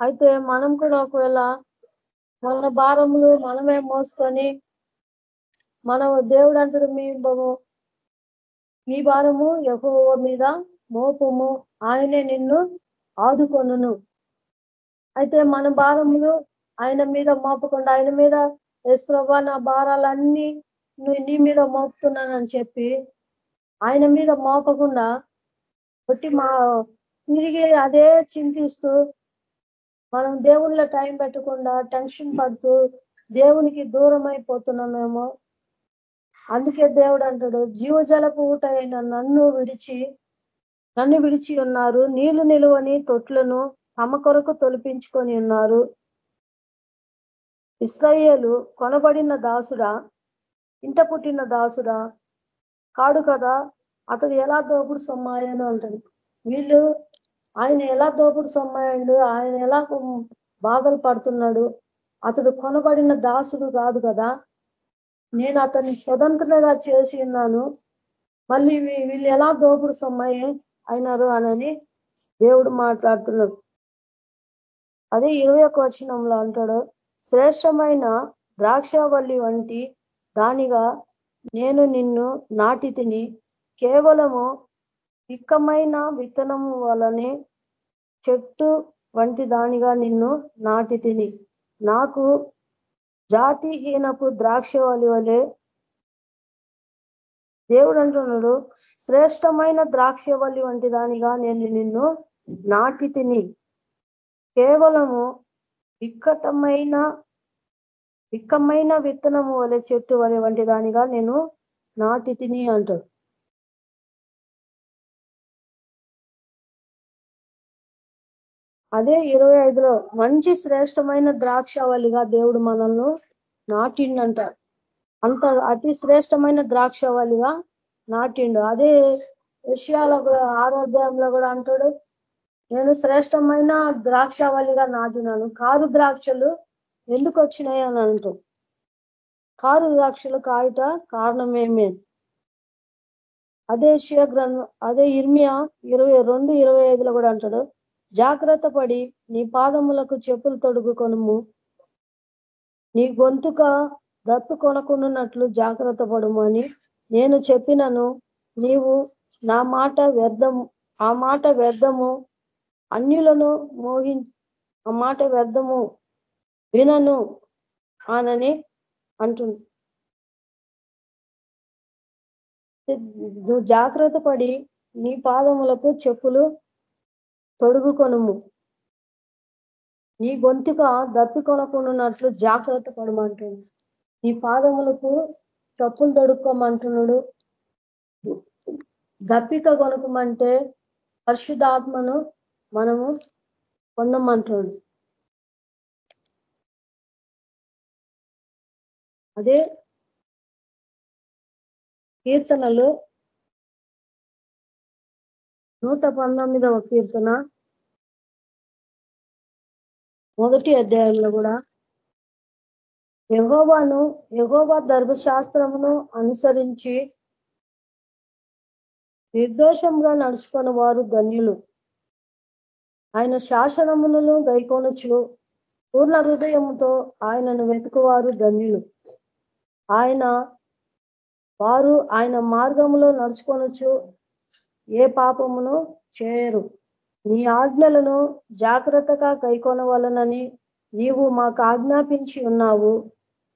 అయితే మనం కూడా ఒకవేళ మన భారములు మనమే మోసుకొని మనం దేవుడు అంటారు మీ మీ భారము ఎక్కువ మీద మోపము ఆయనే నిన్ను ఆదుకొనును. అయితే మన భారములు ఆయన మీద మోపకుండా ఆయన మీద యశ్ప్రభ నా భారాలన్నీ నువ్వు నీ మీద మోపుతున్నానని చెప్పి ఆయన మీద మోపకుండా బట్టి మా తిరిగి అదే చింతిస్తూ మనం దేవుళ్ళ టైం పెట్టకుండా టెన్షన్ పడుతూ దేవునికి దూరం అయిపోతున్నామేమో అందుకే దేవుడు అంటాడు జీవజలపు ఊట అయిన నన్ను విడిచి నన్ను విడిచి ఉన్నారు. నీళ్ళు నిలువని తొట్లను తమ కొరకు తొలిపించుకొని ఉన్నారు. ఇస్రాయేలు కొనబడిన దాసుడా ఇంట పుట్టిన దాసుడా కాడు కదా అతడు ఎలా దోపుడు సొమ్మాయను అంటాడు. వీళ్ళు ఆయన ఎలా దోపుడు సొమ్మాయండు ఆయన ఎలా బాధలు పడుతున్నాడు అతడు కొనబడిన దాసుడు కాదు కదా. నేను అతన్ని స్వతంత్రంగా చేసి ఉన్నాను. మళ్ళీ వీళ్ళు ఎలా దోపుడు సొమ్మాయి అయినారు అనని దేవుడు మాట్లాడుతున్నాడు. అదే ఇరవై ఒక వచనంలో అంటాడు శ్రేష్టమైన ద్రాక్షవల్లి వంటి దానిగా నేను నిన్ను నాటి తిని కేవలము ఇక్కమైన విత్తనము వలనే చెట్టు వంటి దానిగా నిన్ను నాటి తిని. నాకు జాతిహీనపు ద్రాక్షవలి వలె దేవుడు అంటున్నాడు శ్రేష్టమైన ద్రాక్షవల్లి వంటి దానిగా నేను నిన్ను నాటి తిని. కేవలము ఇక్కటమైన ఇక్కమైన విత్తనము వలె చెట్టు వలె వంటి దానిగా నేను నాటి తిని అంటాడు. అదే ఇరవై ఐదులో మంచి శ్రేష్టమైన ద్రాక్షవల్లిగా దేవుడు మనల్ని నాటిండంట. అంత అతి శ్రేష్టమైన ద్రాక్షవల్లిగా నాటిండు. అదే విషయాల ఆరోగ్యంలో కూడా అంటాడు నేను శ్రేష్టమైన ద్రాక్షవల్లిగా నాటినాను. కారు ద్రాక్షలు ఎందుకు వచ్చినాయి అని అంటూ కారు ద్రాక్షలు కాయట కారణమేమే? అదే గ్రంథం అదే ఇర్మియా ఇరవై రెండు ఇరవై ఐదులో కూడా అంటాడు జాగ్రత్త పడి నీ పాదములకు చెప్పులు తొడుగుకొనుము. నీ గొంతుక దత్తు కొనకున్నట్లు జాగ్రత్త పడుము అని నేను చెప్పినను. నీవు నా మాట వ్యర్థము ఆ మాట వ్యర్థము అన్యులను మోహి ఆ మాట వ్యర్థము వినను అనని అంటుంది నువ్వు జాగ్రత్త పడి నీ పాదములకు చెప్పులు తొడుగుకొనుము నీ గొంతుక దప్పికొనకున్నట్లు జాగ్రత్త పడమంటుంది నీ పాదములకు చెప్పులు తొడుక్కోమంటున్నాడు దప్పిక కొనుకమంటే పరిశుద్ధాత్మను మనము పొందమంటున్నాడు అదే కీర్తనలు నూట పంతొమ్మిదవ కీర్తన మొదటి అధ్యాయంలో కూడా యహోవాను యహోవా ధర్మశాస్త్రమును అనుసరించి నిర్దోషంగా నడుచుకున్న వారు ధన్యులు. ఆయన శాసనములను గైకొనచ్చు పూర్ణ హృదయంతో ఆయనను వెతుకువారు ధన్యులు. ఆయన వారు ఆయన మార్గంలో నడుచుకొనొచ్చు ఏ పాపమును చేయరు. నీ ఆజ్ఞలను జాగ్రత్తగా కైకొనవలనని నీవు మాకు ఆజ్ఞాపించి ఉన్నావు.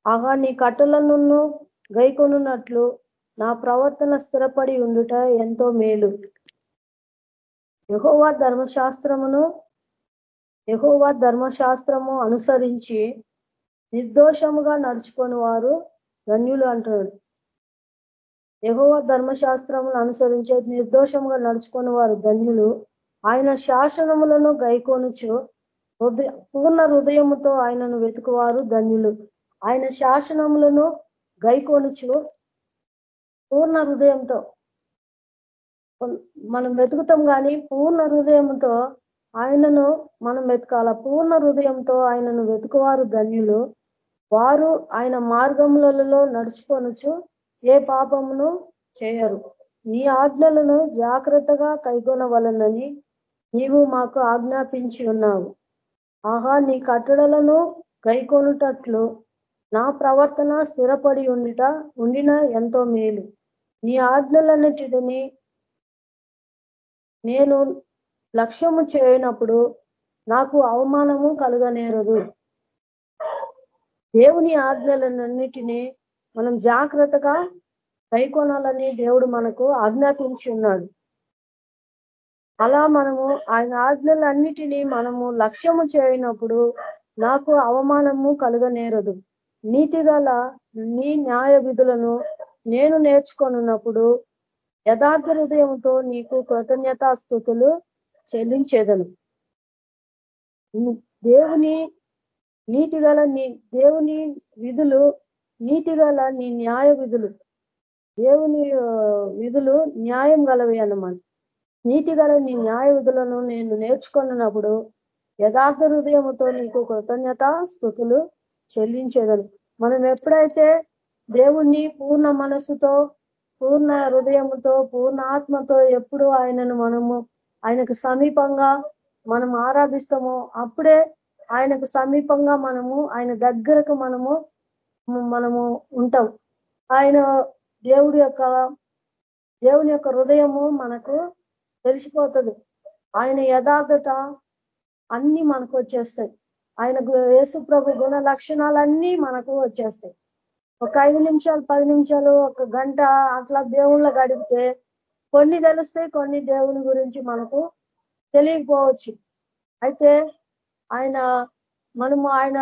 ఆహా నీ కట్టలను గైకొనున్నట్లు నా ప్రవర్తన స్థిరపడి ఉండుట ఎంతో మేలు. యహోవా ధర్మశాస్త్రమును యహోవా ధర్మశాస్త్రము అనుసరించి నిర్దోషముగా నడుచుకొని వారు ధన్యులు అంటున్నాడు. యహోవా ధర్మశాస్త్రమును అనుసరించే నిర్దోషముగా నడుచుకొని వారు ధన్యులు. ఆయన శాసనములను గైకొనుచు హృదయ పూర్ణ హృదయముతో ఆయనను వెతుకువారు ధన్యులు. ఆయన శాసనములను గైకొనుచు పూర్ణ హృదయంతో మనం వెతుకుతాం కానీ పూర్ణ హృదయంతో ఆయనను మనం వెతకాల. పూర్ణ హృదయంతో ఆయనను వెతుకువారు ధన్యులు. వారు ఆయన మార్గములలో నడుచుకొనొచ్చు ఏ పాపమును చేయరు. నీ ఆజ్ఞలను జాగ్రత్తగా కైగొనవలనని నీవు మాకు ఆజ్ఞాపించి ఉన్నావు. ఆహా నీ కట్టడలను గైకొనుటట్లు నా ప్రవర్తన స్థిరపడి ఉండుట ఉండిన ఎంతో మేలు. నీ ఆజ్ఞలన్నిటిని నేను లక్ష్యము చేయనప్పుడు నాకు అవమానము కలగనేరదు. దేవుని ఆజ్ఞలన్నిటినీ మనం జాగ్రత్తగా కైకొనాలని దేవుడు మనకు ఆజ్ఞాపించి ఉన్నాడు. అలా మనము ఆయన ఆజ్ఞలన్నిటినీ మనము లక్ష్యము చేయనప్పుడు నాకు అవమానము కలుగనేరదు. నీతి నీ న్యాయ విధులను నేను నేర్చుకొనున్నప్పుడు యథార్థ హృదయంతో నీకు కృతజ్ఞతాస్థుతులు చెల్లించేదను. దేవుని నీతి నీ దేవుని విధులు నీతి నీ న్యాయ విధులు. దేవుని విధులు న్యాయం గలవి అన్నమాట. నీతి నీ న్యాయ విధులను నేను నేర్చుకున్నప్పుడు యథార్థ హృదయముతో నీకు కృతజ్ఞత స్థుతులు చెల్లించేదను. మనం ఎప్పుడైతే దేవుణ్ణి పూర్ణ మనసుతో పూర్ణ హృదయముతో పూర్ణ ఆత్మతో ఎప్పుడు ఆయనను మనము ఆయనకు సమీపంగా మనం ఆరాధిస్తామో అప్పుడే ఆయనకు సమీపంగా మనము ఆయన దగ్గరకు మనము మనము ఉంటాం. ఆయన దేవుడి యొక్క దేవుని యొక్క హృదయము మనకు తెలిసిపోతుంది. ఆయన యథార్థత అన్ని మనకు వచ్చేస్తాయి. ఆయన యేసు ప్రభు గుణ లక్షణాలన్నీ మనకు వచ్చేస్తాయి. ఒక ఐదు నిమిషాలు పది నిమిషాలు ఒక గంట అట్లా దేవుళ్ళ గడిపితే కొన్ని తెలుస్తాయి కొన్ని దేవుని గురించి మనకు తెలియకపోవచ్చు. అయితే ఆయన మనము ఆయన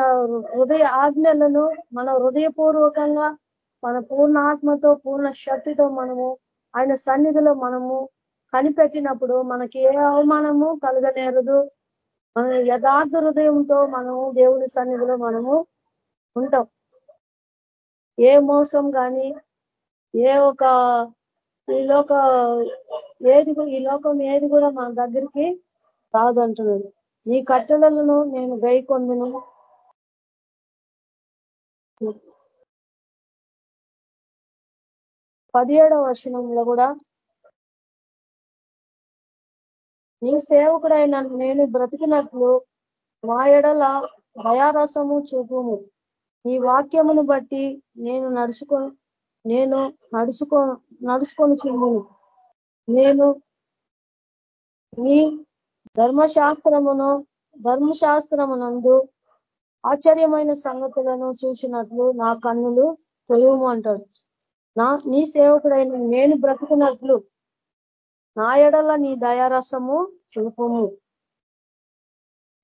హృదయ ఆజ్ఞలను మన హృదయపూర్వకంగా మన పూర్ణ ఆత్మతో పూర్ణ శక్తితో మనము ఆయన సన్నిధిలో మనము కనిపెట్టినప్పుడు మనకి ఏ అవమానము కలగనేరదు. మన యథార్థ హృదయంతో మనము దేవుని సన్నిధిలో మనము ఉంటాం. ఏ మోసం కానీ ఏ ఒక ఈ లోక ఏది ఈ లోకం ఏది కూడా మన దగ్గరికి రాదంటున్నాడు. నీ కట్టడలను నేను గై కొందును. పదిహేడవ వర్షంలో కూడా నీ సేవకుడైన నేను బ్రతికినట్లు మా ఎడల భయారసము చూపుము. నీ వాక్యమును బట్టి నేను నడుచుకో నేను నడుచుకో నడుచుకొని చూపును నేను నీ ధర్మశాస్త్రమును ధర్మశాస్త్రమునందు ఆశ్చర్యమైన సంగతులను చూసినట్లు నా కన్నులు తెలియము అంటాడు నా నీ సేవకుడైన నేను బ్రతుకున్నట్లు నా ఎడల నీ దయారసము చూపము.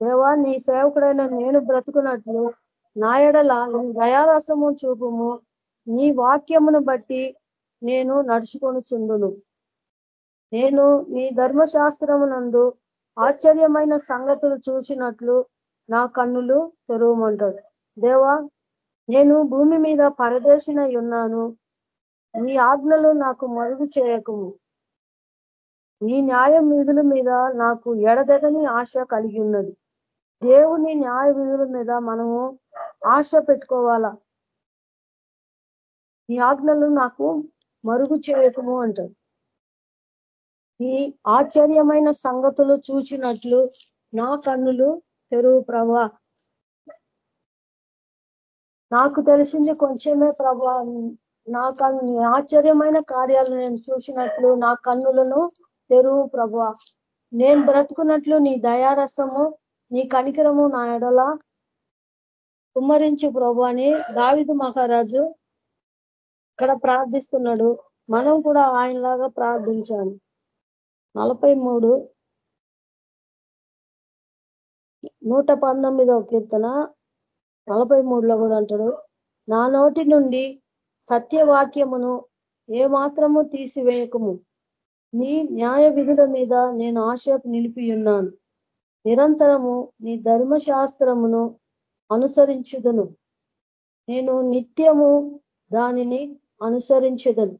దేవా నీ సేవకుడైన నేను బ్రతుకున్నట్లు నా ఎడల నీ దయారసము చూపము. నీ వాక్యమును బట్టి నేను నడుచుకొని చుందును నేను నీ ధర్మశాస్త్రమునందు ఆశ్చర్యమైన సంగతులు చూసినట్లు నా కన్నులు తెరవమంటాడు. దేవా నేను భూమి మీద పరదేశినై ఉన్నాను. నీ ఆజ్ఞలు నాకు మరుగు చేయకము. ఈ న్యాయం విధుల మీద నాకు ఎడదగని ఆశ కలిగి ఉన్నది. దేవుని న్యాయ విధుల మీద మనము ఆశ పెట్టుకోవాలా? ఈ ఆజ్ఞలు నాకు మరుగు చేయకము అంటారు ఈ ఆశ్చర్యమైన సంగతులు చూచినట్లు నా కన్నులు తెరువు ప్రభా. నాకు తెలిసింది కొంచెమే ప్రభా. నా కన్ను ఆశ్చర్యమైన కార్యాలు నేను చూసినట్లు నా కన్నులను తెరువు ప్రభు నేను బ్రతుకున్నట్లు నీ దయారసము నీ కనికరము నా ఎడల కుమ్మరించు ప్రభు అని దావిదు మహారాజు ఇక్కడ ప్రార్థిస్తున్నాడు. మనం కూడా ఆయనలాగా ప్రార్థించాలి. నలభై మూడు నూట పంతొమ్మిదో కీర్తన నలభై మూడులో కూడా అంటాడు. నా నోటి నుండి సత్యవాక్యమును ఏ మాత్రము తీసివేయకము. నీ న్యాయ విధుల మీద నేను ఆశ నిలిపి ఉన్నాను నిరంతరము నీ ధర్మశాస్త్రమును అనుసరించుదను. నేను నిత్యము దానిని అనుసరించదను.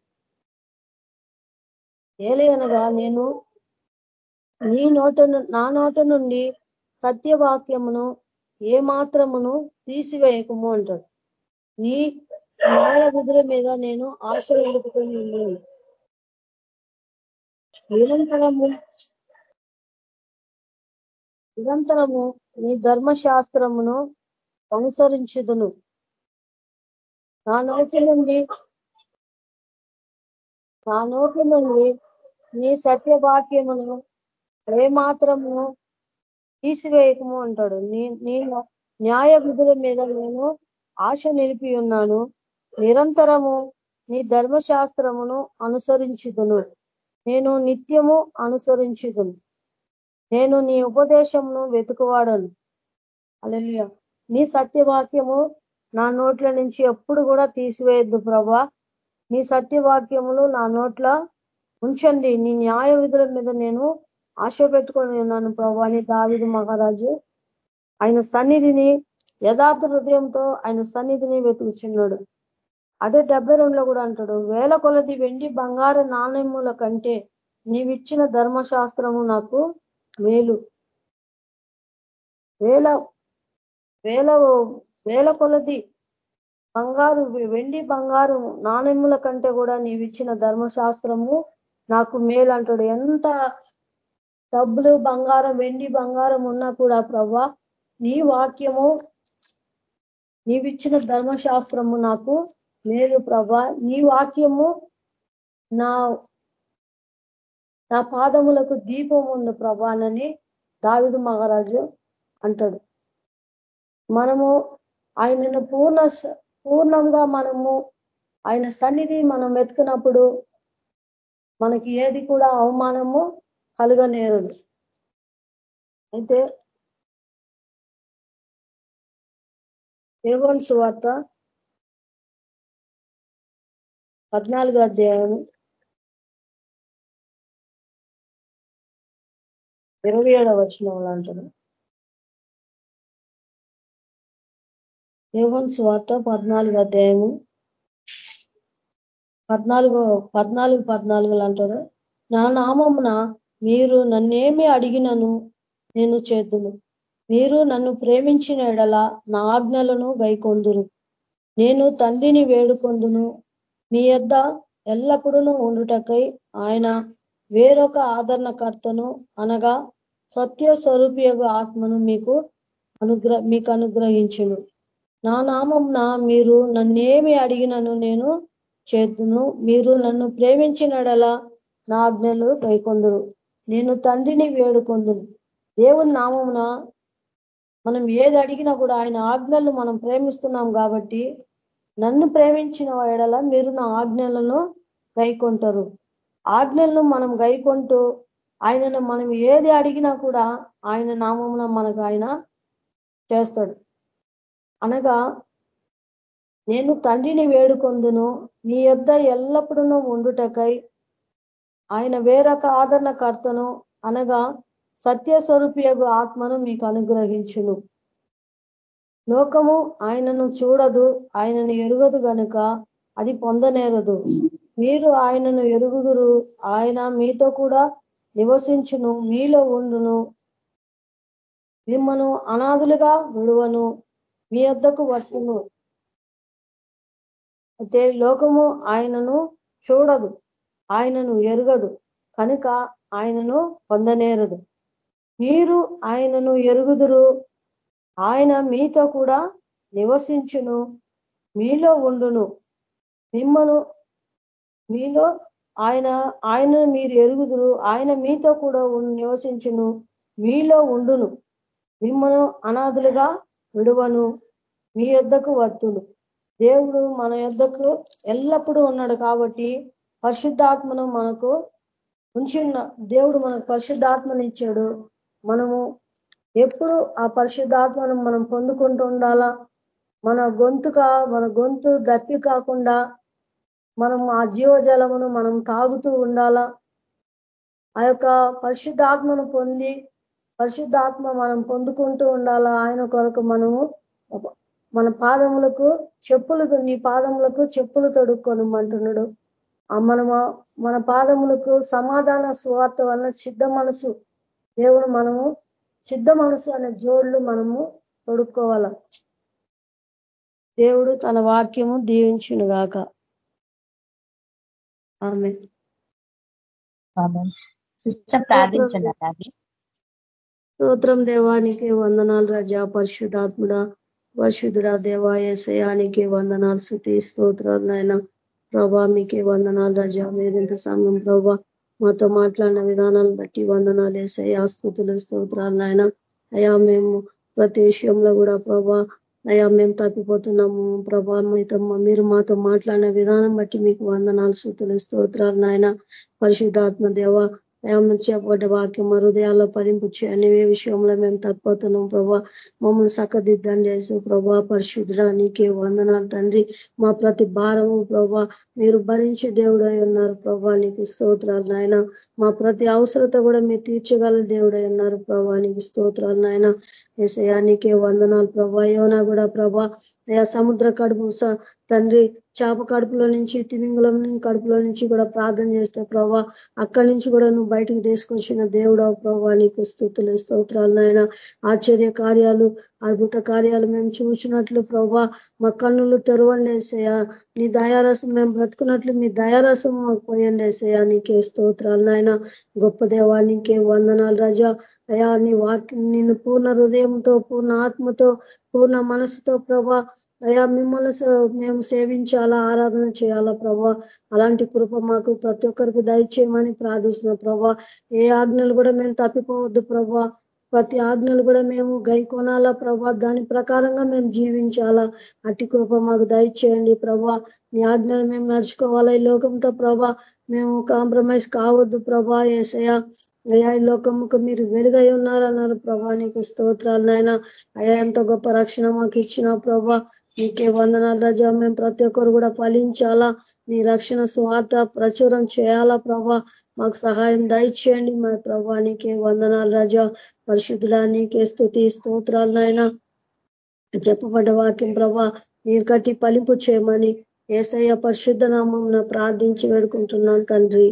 ఏలయనగా నేను నీ నోట నా నోట నుండి సత్యవాక్యమును ఏ మాత్రమును తీసివేయకము అంటాడు. నీ న్యాయ విధుల మీద నేను ఆశ నిలుపుకొని ఉన్నాను. నిరంతరము నిరంతరము నీ ధర్మశాస్త్రమును అనుసరించుదును. నా నోటి నుండి నా నోటి నుండి నీ సత్యవాక్యమును ఏ మాత్రము తీసివేయకము అంటాడు. నీ న్యాయ విధుల మీద నేను ఆశ నిలిపి ఉన్నాను. నిరంతరము నీ ధర్మశాస్త్రమును అనుసరించుదును. నేను నిత్యము అనుసరించుదును. నేను నీ ఉపదేశమును వెతుకువాడను. అలలియ నీ సత్యవాక్యము నా నోట్ల నుంచి ఎప్పుడు కూడా తీసివేయద్దు ప్రభా. నీ సత్యవాక్యములు నా నోట్ల ఉంచండి. నీ న్యాయ విధుల మీద నేను ఆశ పెట్టుకొని ఉన్నాను ప్రభా అని దావిదు మహారాజు. ఆయన సన్నిధిని యథార్థ హృదయంతో ఆయన సన్నిధిని వెతుకుచున్నాడు. అదే డెబ్బై రెండులో కూడా అంటాడు వేల కొలది వెండి బంగారు నాణ్యముల కంటే నీవిచ్చిన ధర్మశాస్త్రము నాకు మేలు. వేల వేల వేల కొలది బంగారు వెండి బంగారు నాణ్యముల కంటే కూడా నీవిచ్చిన ధర్మశాస్త్రము నాకు మేలు అంటాడు. ఎంత డబ్బులు బంగారం వెండి బంగారం ఉన్నా కూడా ప్రభా నీ వాక్యము నీవిచ్చిన ధర్మశాస్త్రము నాకు మేలు ప్రభా ఈ వాక్యము నా నా పాదములకు దీపం ఉంది ప్రభానని దావిదు మహారాజు అంటాడు. మనము ఆయనను పూర్ణ పూర్ణంగా మనము ఆయన సన్నిధి మనం వెతుకున్నప్పుడు మనకి ఏది కూడా అవమానము కలుగనేరదు. అయితే ఏవోన్ సువార్త పద్నాలుగు అధ్యాయం ఇరవై ఏడవ వచనంలో అంటారు యోగన్ స్వార్త పద్నాలుగు అధ్యాయము పద్నాలుగు పద్నాలుగు పద్నాలుగులు అంటారు నా నామమున మీరు నన్నేమి అడిగినను నేను చేతును? మీరు నన్ను ప్రేమించిన ఎడల నా ఆజ్ఞలను గైకొందురు. నేను తండ్రిని వేడుకొందును. మీ యొద్ద ఎల్లప్పుడూ ఉండుటకై ఆయన వేరొక ఆదరణకర్తను అనగా సత్య స్వరూపియగు ఆత్మను మీకు అనుగ్ర మీకు అనుగ్రహించును నా నామంన మీరు నన్నేమి అడిగినను నేను చేతును మీరు నన్ను ప్రేమించినడలా నా ఆజ్ఞలు కైకొందురు నేను తండ్రిని వేడుకొందును. దేవుని నామమున మనం ఏది అడిగినా కూడా ఆయన ఆజ్ఞలు మనం ప్రేమిస్తున్నాం కాబట్టి నన్ను ప్రేమించిన ఎడల మీరు నా ఆజ్ఞలను గైకొంటారు. ఆజ్ఞలను మనం గైకొంటూ ఆయనను మనం ఏది అడిగినా కూడా ఆయన నామమున మనకు ఆయన చేస్తాడు. అనగా నేను తండ్రిని వేడుకొందును మీ యొద్ద ఎల్లప్పుడూ ఉండుటకై ఆయన వేరొక ఆదరణకర్తను అనగా సత్యస్వరూపియగు ఆత్మను మీకు అనుగ్రహించును. లోకము ఆయనను చూడదు ఆయనను ఎరుగదు గనుక అది పొందనేరదు. మీరు ఆయనను ఎరుగుదురు ఆయన మీతో కూడా నివసించును మీలో ఉండును. మిమ్మను అనాథులుగా విడువను మీ వద్దకు వట్టును అయితే లోకము ఆయనను చూడదు ఆయనను ఎరుగదు కనుక ఆయనను పొందనేరదు. మీరు ఆయనను ఎరుగుదురు ఆయన మీతో కూడా నివసించును. మీలో ఉండును. మిమ్మను మీలో ఆయన ఆయన మీరు ఎరుగుదురు. ఆయన మీతో కూడా నివసించును. మీలో ఉండును. మిమ్మను అనాథులుగా విడువను. మీ యొద్దకు వత్తును. దేవుడు మన యొద్దకు ఎల్లప్పుడూ ఉన్నాడు కాబట్టి పరిశుద్ధాత్మను మనకు ఉంచిన దేవుడు మనకు పరిశుద్ధాత్మను ఇచ్చాడు. మనము ఎప్పుడు ఆ పరిశుద్ధాత్మను మనం పొందుకుంటూ ఉండాలా? మన గొంతుక మన గొంతు దప్పి కాకుండా మనం ఆ జీవజలమును మనం తాగుతూ ఉండాలా? ఆ యొక్క పరిశుద్ధాత్మను పొంది పరిశుద్ధాత్మ మనం పొందుకుంటూ ఉండాలా? ఆయన కొరకు మనము మన పాదములకు చెప్పులు నీ పాదములకు చెప్పులు తొడుక్కొనమంటున్నాడు. మనము మన పాదములకు సమాధాన సువార్త వలన సిద్ధ మనసు దేవుడు మనము సిద్ధ మనసు అనే జోడ్లు మనము తొడుక్కోవాల దేవుడు తన వాక్యము దీవించును గాక. ఆమె. స్తోత్రం దేవానికి వందనాలు రజా పరిశుధాత్ముడ పరిశుద్ధుడా దేవా ఏసయానికి వందనాలు శృతి స్తోత్రాలు నాయన. ప్రభా మీకే వందనాలు రజా మీరింత సమయం ప్రభా. మాతో మాట్లాడిన విధానాలను బట్టి వందనాలు వేసాయి ఆస్కృతులు స్తోత్రాలు నాయన. అయా మేము ప్రతి విషయంలో కూడా ప్రభా అయా మేము తప్పిపోతున్నాము. ప్రభా మీతో మీరు మాతో మాట్లాడిన విధానం బట్టి మీకు వందనాలు సూతులు స్తోత్రాలు నాయన. పరిశుద్ధాత్మ దేవ చెప్పబడ్డ వాక్యం హృదయాల్లో పరింపు చేయండి ఏ విషయంలో మేము తప్పిపోతున్నాం ప్రభా మమ్మల్ని సక్కదిద్దని చేసి ప్రభా పరిశుద్ధుడా నీకే వందనాలు తండ్రి. మా ప్రతి భారము ప్రభా మీరు భరించి దేవుడై ఉన్నారు ప్రభా నీకు స్తోత్రాలు నాయన. మా ప్రతి అవసరత కూడా మీరు తీర్చగల దేవుడై ఉన్నారు ప్రభా నీకు స్తోత్రాలు నాయన. ఏసయా నీకే వందనాలు ప్రభా. యోనా కూడా ప్రభా అయా సముద్ర కడుపు తండ్రి చేప కడుపులో నుంచి తిమింగలం కడుపులో నుంచి కూడా ప్రార్థన చేస్తే ప్రభా అక్కడి నుంచి కూడా నువ్వు బయటకు తీసుకొచ్చిన దేవుడు ప్రభా నీకు స్థుతులు స్తోత్రాలు నాయన. ఆశ్చర్య కార్యాలు అద్భుత కార్యాలు మేము చూసినట్లు ప్రభా మా కన్నులు తెరవండి నీ దయారసం మేము బ్రతుకున్నట్లు మీ దయారసం మాకు పోయండి నీకే స్తోత్రాలు నాయన. గొప్ప దేవా నీకే వందనాలు రజా. అయా నీ వాక్యం నిన్ను పూర్ణ హృదయంతో పూర్ణ ఆత్మతో పూర్ణ మనసుతో ప్రభా అయ్యా మిమ్మల్ని మేము సేవించాలా ఆరాధన చేయాలా ప్రభా? అలాంటి కృప మాకు ప్రతి ఒక్కరికి దయచేయమని ప్రార్థిస్తున్నాం ప్రభా. ఏ ఆజ్ఞలు కూడా మేము తప్పిపోవద్దు ప్రభా. ప్రతి ఆజ్ఞలు కూడా మేము గై కొనాలా ప్రభా. దాని ప్రకారంగా మేము జీవించాలా. అట్టి కృప మాకు దయచేయండి ప్రభా. నీ ఆజ్ఞలు మేము నడుచుకోవాలా ఈ లోకంతో ప్రభా. మేము కాంప్రమైజ్ కావద్దు ప్రభా ఏసయా అయా ఈ లోకముకు మీరు వెలుగై ఉన్నారన్నారు ప్రభా. నీకు స్తోత్రాలు నాయన. అయా ఎంత గొప్ప రక్షణ మాకు ఇచ్చిన ప్రభా. నీకే వందనాలు రజా. మేము ప్రతి ఒక్కరు కూడా ఫలించాలా? నీ రక్షణ స్వార్థ ప్రచురం చేయాలా ప్రభా? మాకు సహాయం దయచేయండి మా ప్రభా. నీకే వందనాలు రజా. పరిశుద్ధుడా నీకే స్థుతి స్తోత్రాలు నాయన. చెప్పబడ్డ వాక్యం ప్రభా మీరు కట్టి పలింపు చేయమని ఏసయ్య పరిశుద్ధ నామం ప్రార్థించి వేడుకుంటున్నాను తండ్రి.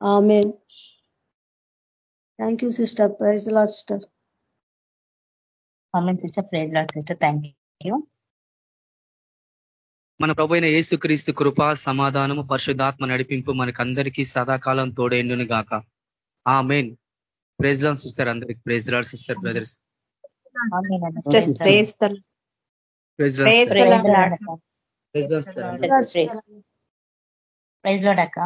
Amen thank you sister praise Lord sister sister praise Lord sister thank you మన ప్రభు అయిన ఏసుక్రీస్తు కృప సమాధానము పరిశుద్ధాత్మ నడిపింపు మనకందరికీ సదాకాలం తోడేండును గాక amen praise lord sister అందరికి praise Lord sister brothers praise Lord అక్క